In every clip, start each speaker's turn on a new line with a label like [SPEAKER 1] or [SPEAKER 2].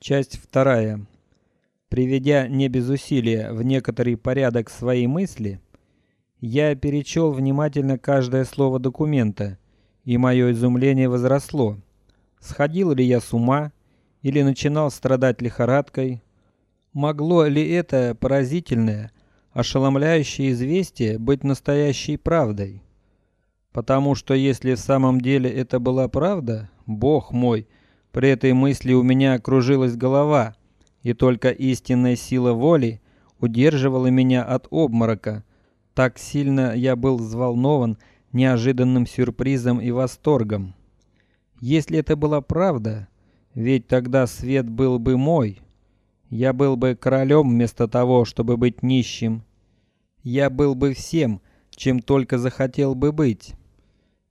[SPEAKER 1] Часть вторая. Приведя не без усилия в некоторый порядок свои мысли, я перечел внимательно каждое слово документа, и мое изумление возросло. Сходил ли я с ума или начинал страдать лихорадкой? Могло ли это поразительное, ошеломляющее известие быть настоящей правдой? Потому что если в самом деле это была правда, Бог мой, при этой мысли у меня кружилась голова, и только истинная сила воли удерживала меня от обморока. Так сильно я был взволнован неожиданным сюрпризом и восторгом. Если это была правда, ведь тогда свет был бы мой. Я был бы королем вместо того, чтобы быть нищим. Я был бы всем, чем только захотел бы быть.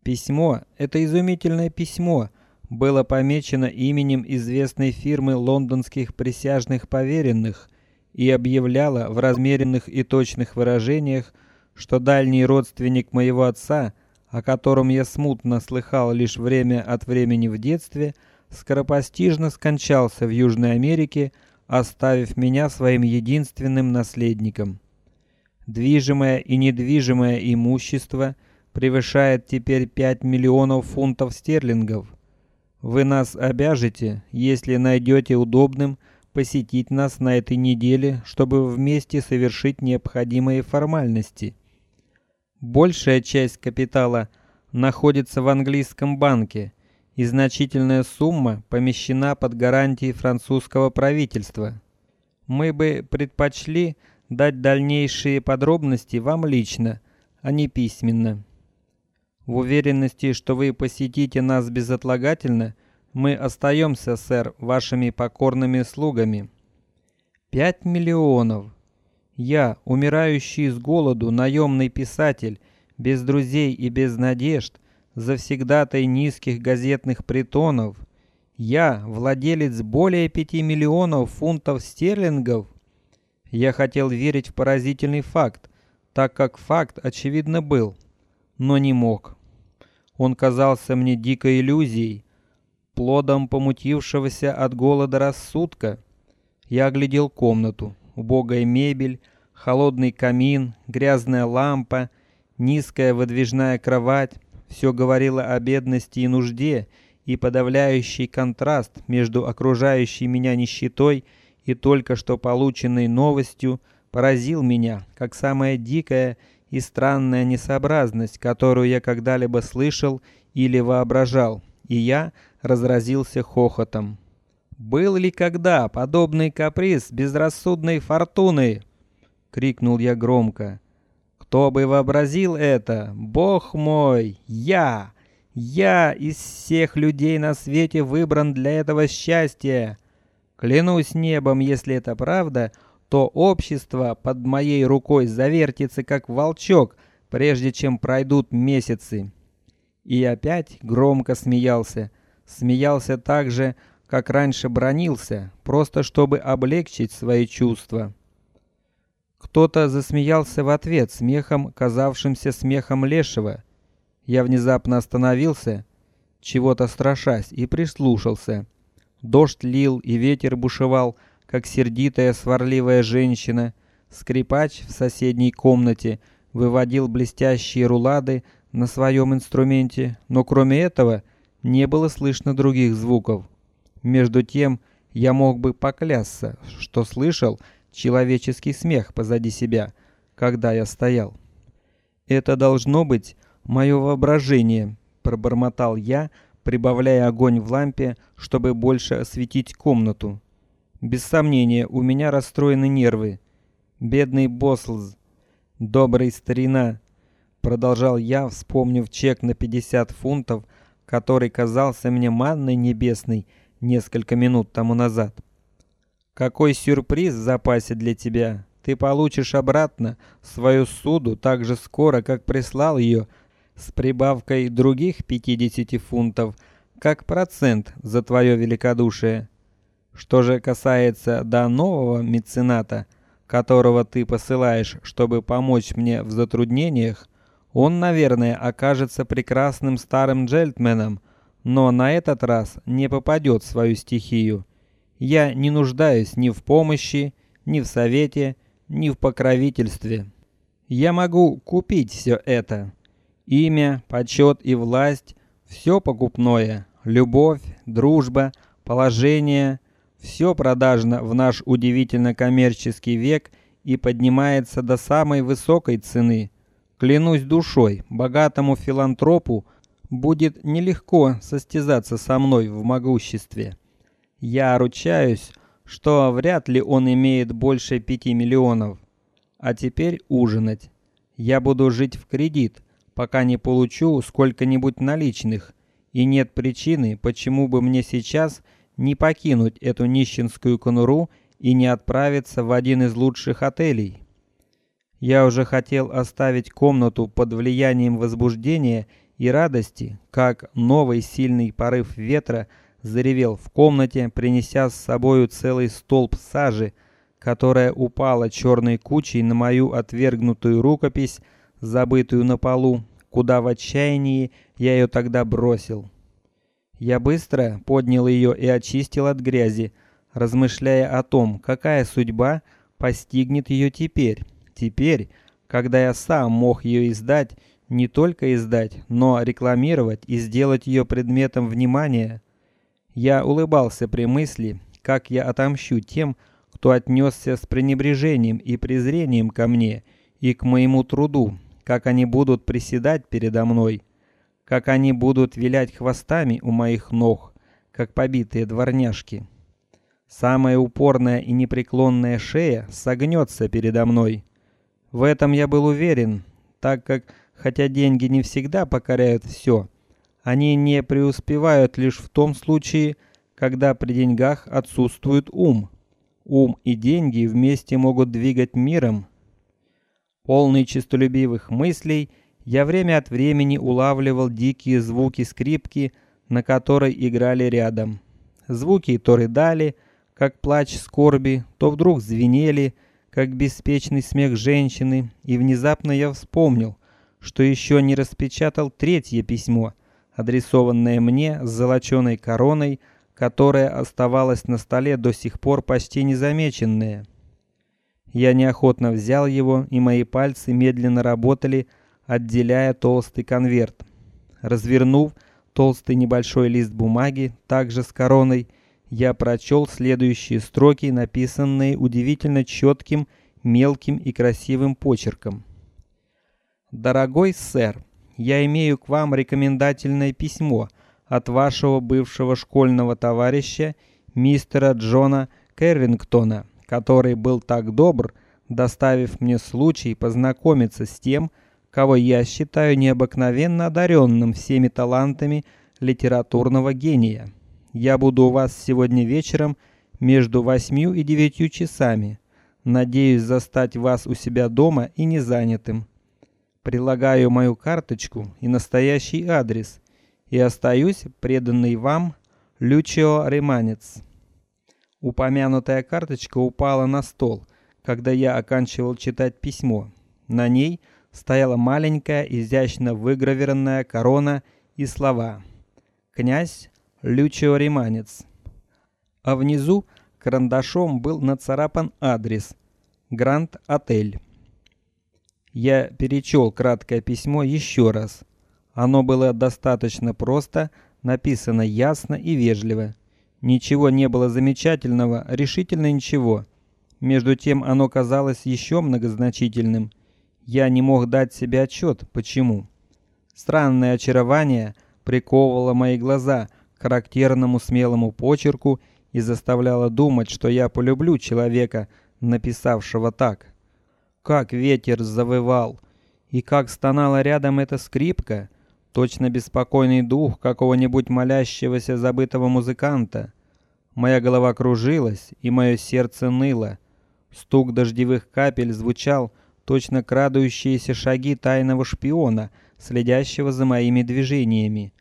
[SPEAKER 1] Письмо, это изумительное письмо, было помечено именем известной фирмы лондонских присяжных поверенных и объявляло в размеренных и точных выражениях, что дальний родственник моего отца, о котором я смутно слыхал лишь время от времени в детстве, скоропостижно скончался в Южной Америке, оставив меня своим единственным наследником. Движимое и недвижимое имущество превышает теперь пять миллионов фунтов стерлингов. Вы нас обяжете, если найдете удобным посетить нас на этой неделе, чтобы вместе совершить необходимые формальности. Большая часть капитала находится в английском банке, и значительная сумма помещена под гарантией французского правительства. Мы бы предпочли дать дальнейшие подробности вам лично, а не письменно. В уверенности, что вы посетите нас безотлагательно, мы остаемся, сэр, вашими покорными слугами. Пять миллионов. Я, умирающий с голоду наемный писатель, без друзей и без надежд, завсегдатай низких газетных притонов. Я, владелец более пяти миллионов фунтов стерлингов. Я хотел верить в поразительный факт, так как факт очевидно был, но не мог. Он казался мне дикой иллюзией, плодом помутившегося от голода рассудка. Я оглядел комнату: убогая мебель, холодный камин, грязная лампа, низкая выдвижная кровать. Все говорило о бедности и нужде, и подавляющий контраст между окружающей меня нищетой и только что полученной новостью поразил меня, как самая дикая и странная несообразность, которую я когда-либо слышал или воображал, и я разразился хохотом. Был ли когда подобный каприз безрассудной фортуны? крикнул я громко. Кто бы вообразил это? Бог мой, я, я из всех людей на свете выбран для этого счастья. Клянусь небом, если это правда, то общество под моей рукой завертится как волчок, прежде чем пройдут месяцы. И опять громко смеялся, смеялся так же, как раньше бронился, просто чтобы облегчить свои чувства. Кто-то засмеялся в ответ смехом, казавшимся смехом лешего. Я внезапно остановился, чего-то страшась, и прислушался. Дождь лил и ветер бушевал, как сердитая сварливая женщина. Скрипач в соседней комнате выводил блестящие рулады на своем инструменте, но кроме этого не было слышно других звуков. Между тем я мог бы поклясться, что слышал человеческий смех позади себя, когда я стоял. Это должно быть мое воображение, пробормотал я, прибавляя огонь в лампе, чтобы больше осветить комнату. Без сомнения, у меня расстроены нервы. Бедный Бослз, добрый старина, продолжал я, вспомнив чек на 50 фунтов, который казался мне манной небесной несколько минут тому назад. Какой сюрприз в запасе для тебя! Ты получишь обратно свою суду так же скоро, как прислал ее, с прибавкой других 50 фунтов, как процент за твое великодушие. Что же касается до нового мецената, которого ты посылаешь, чтобы помочь мне в затруднениях, он, наверное, окажется прекрасным старым джентльменом, но на этот раз не попадет в свою стихию. Я не нуждаюсь ни в помощи, ни в совете, ни в покровительстве. Я могу купить все это: имя, почет и власть, все покупное, любовь, дружба, положение, все продажно в наш удивительно коммерческий век и поднимается до самой высокой цены. Клянусь душой, богатому филантропу будет нелегко состязаться со мной в могуществе. Я ручаюсь, что вряд ли он имеет больше пяти миллионов. А теперь ужинать. Я буду жить в кредит, пока не получу сколько-нибудь наличных, и нет причины, почему бы мне сейчас не покинуть эту нищенскую конуру и не отправиться в один из лучших отелей. Я уже хотел оставить комнату под влиянием возбуждения и радости, как новый сильный порыв ветра заревел в комнате, принеся с собою целый столб сажи, которая упала черной кучей на мою отвергнутую рукопись, забытую на полу, куда в отчаянии я ее тогда бросил. Я быстро поднял ее и очистил от грязи, размышляя о том, какая судьба постигнет ее теперь. Теперь, когда я сам мог ее издать, не только издать, но рекламировать и сделать ее предметом внимания. Я улыбался при мысли, как я отомщу тем, кто отнесся с пренебрежением и презрением ко мне и к моему труду, как они будут приседать передо мной, как они будут вилять хвостами у моих ног, как побитые дворняжки. Самая упорная и непреклонная шея согнется передо мной. В этом я был уверен, так как, хотя деньги не всегда покоряют все, они не преуспевают лишь в том случае, когда при деньгах отсутствует ум. Ум и деньги вместе могут двигать миром. Полный честолюбивых мыслей, я время от времени улавливал дикие звуки скрипки, на которой играли рядом. Звуки то рыдали, как плач скорби, то вдруг звенели, как беспечный смех женщины, и внезапно я вспомнил, что еще не распечатал третье письмо, адресованное мне с золоченой короной которая оставалась на столе до сих пор почти незамеченная. Я неохотно взял его, и мои пальцы медленно работали, отделяя толстый конверт. Развернув толстый небольшой лист бумаги, также с короной, я прочел следующие строки, написанные удивительно четким, мелким и красивым почерком. Дорогой сэр, я имею к вам рекомендательное письмо от вашего бывшего школьного товарища мистера Джона Кэррингтона, который был так добр, доставив мне случай познакомиться с тем, кого я считаю необыкновенно одаренным всеми талантами литературного гения. Я буду у вас сегодня вечером между восьмью и девятью часами. Надеюсь застать вас у себя дома и не занятым. Прилагаю мою карточку и настоящий адрес и остаюсь преданный вам Лючио Реманец. Упомянутая карточка упала на стол, когда я оканчивал читать письмо. На ней стояла маленькая изящно выгравированная корона и слова: князь Лючио Реманец. А внизу карандашом был нацарапан адрес: Гранд Отель. Я перечел краткое письмо еще раз. Оно было достаточно просто, написано ясно и вежливо. Ничего не было замечательного, решительно ничего. Между тем оно казалось еще многозначительным. Я не мог дать себе отчет, почему. Странное очарование приковывало мои глаза к характерному смелому почерку и заставляло думать, что я полюблю человека, написавшего так. Как ветер завывал, и как стонала рядом эта скрипка точно беспокойный дух какого-нибудь молящегося забытого музыканта. Моя голова кружилась и мое сердце ныло. Стук дождевых капель звучал точно крадущиеся шаги тайного шпиона, следящего за моими движениями.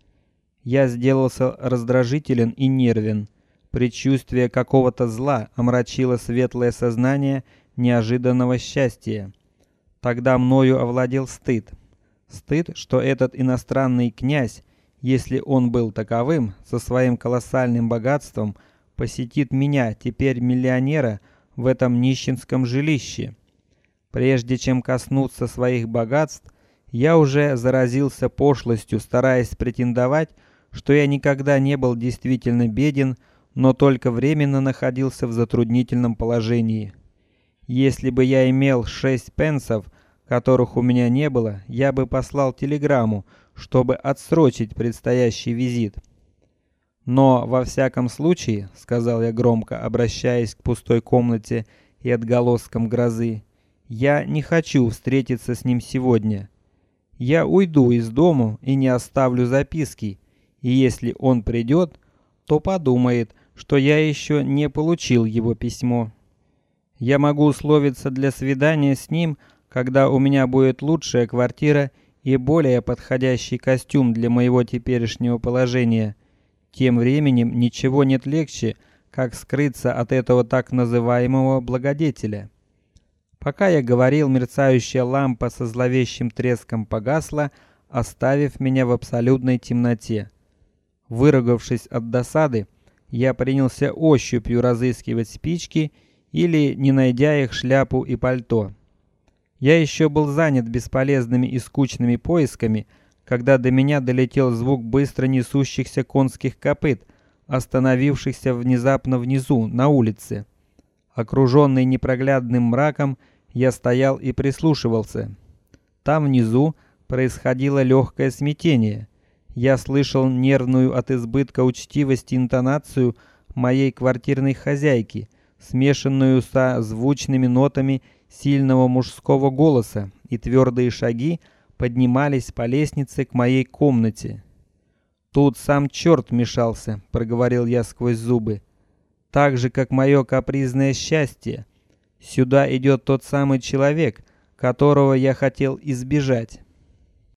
[SPEAKER 1] Я сделался раздражителен и нервен. Предчувствие какого-то зла омрачило светлое сознание неожиданного счастья. Тогда мною овладел стыд. Стыд, что этот иностранный князь, если он был таковым, со своим колоссальным богатством, посетит меня, теперь миллионера, в этом нищенском жилище. Прежде чем коснуться своих богатств, я уже заразился пошлостью, стараясь претендовать, что я никогда не был действительно беден, но только временно находился в затруднительном положении. Если бы я имел шесть пенсов, которых у меня не было, я бы послал телеграмму, чтобы отсрочить предстоящий визит. Но во всяком случае, сказал я громко, обращаясь к пустой комнате и отголоскам грозы, я не хочу встретиться с ним сегодня. Я уйду из дому и не оставлю записки, и если он придет, то подумает, что я еще не получил его письмо. Я могу условиться для свидания с ним, когда у меня будет лучшая квартира и более подходящий костюм для моего теперешнего положения. Тем временем ничего нет легче, как скрыться от этого так называемого благодетеля. Пока я говорил, мерцающая лампа со зловещим треском погасла, оставив меня в абсолютной темноте. Выругавшись от досады, я принялся ощупью разыскивать спички или, не найдя их, шляпу и пальто. Я еще был занят бесполезными и скучными поисками, когда до меня долетел звук быстро несущихся конских копыт, остановившихся внезапно внизу на улице. Окруженный непроглядным мраком, я стоял и прислушивался. Там внизу происходило легкое смятение. Я слышал нервную от избытка учтивости интонацию моей квартирной хозяйки, смешанную со звучными нотами сильного мужского голоса, и твердые шаги поднимались по лестнице к моей комнате. Тут сам черт мешался, проговорил я сквозь зубы, так же как мое капризное счастье. Сюда идет тот самый человек, которого я хотел избежать.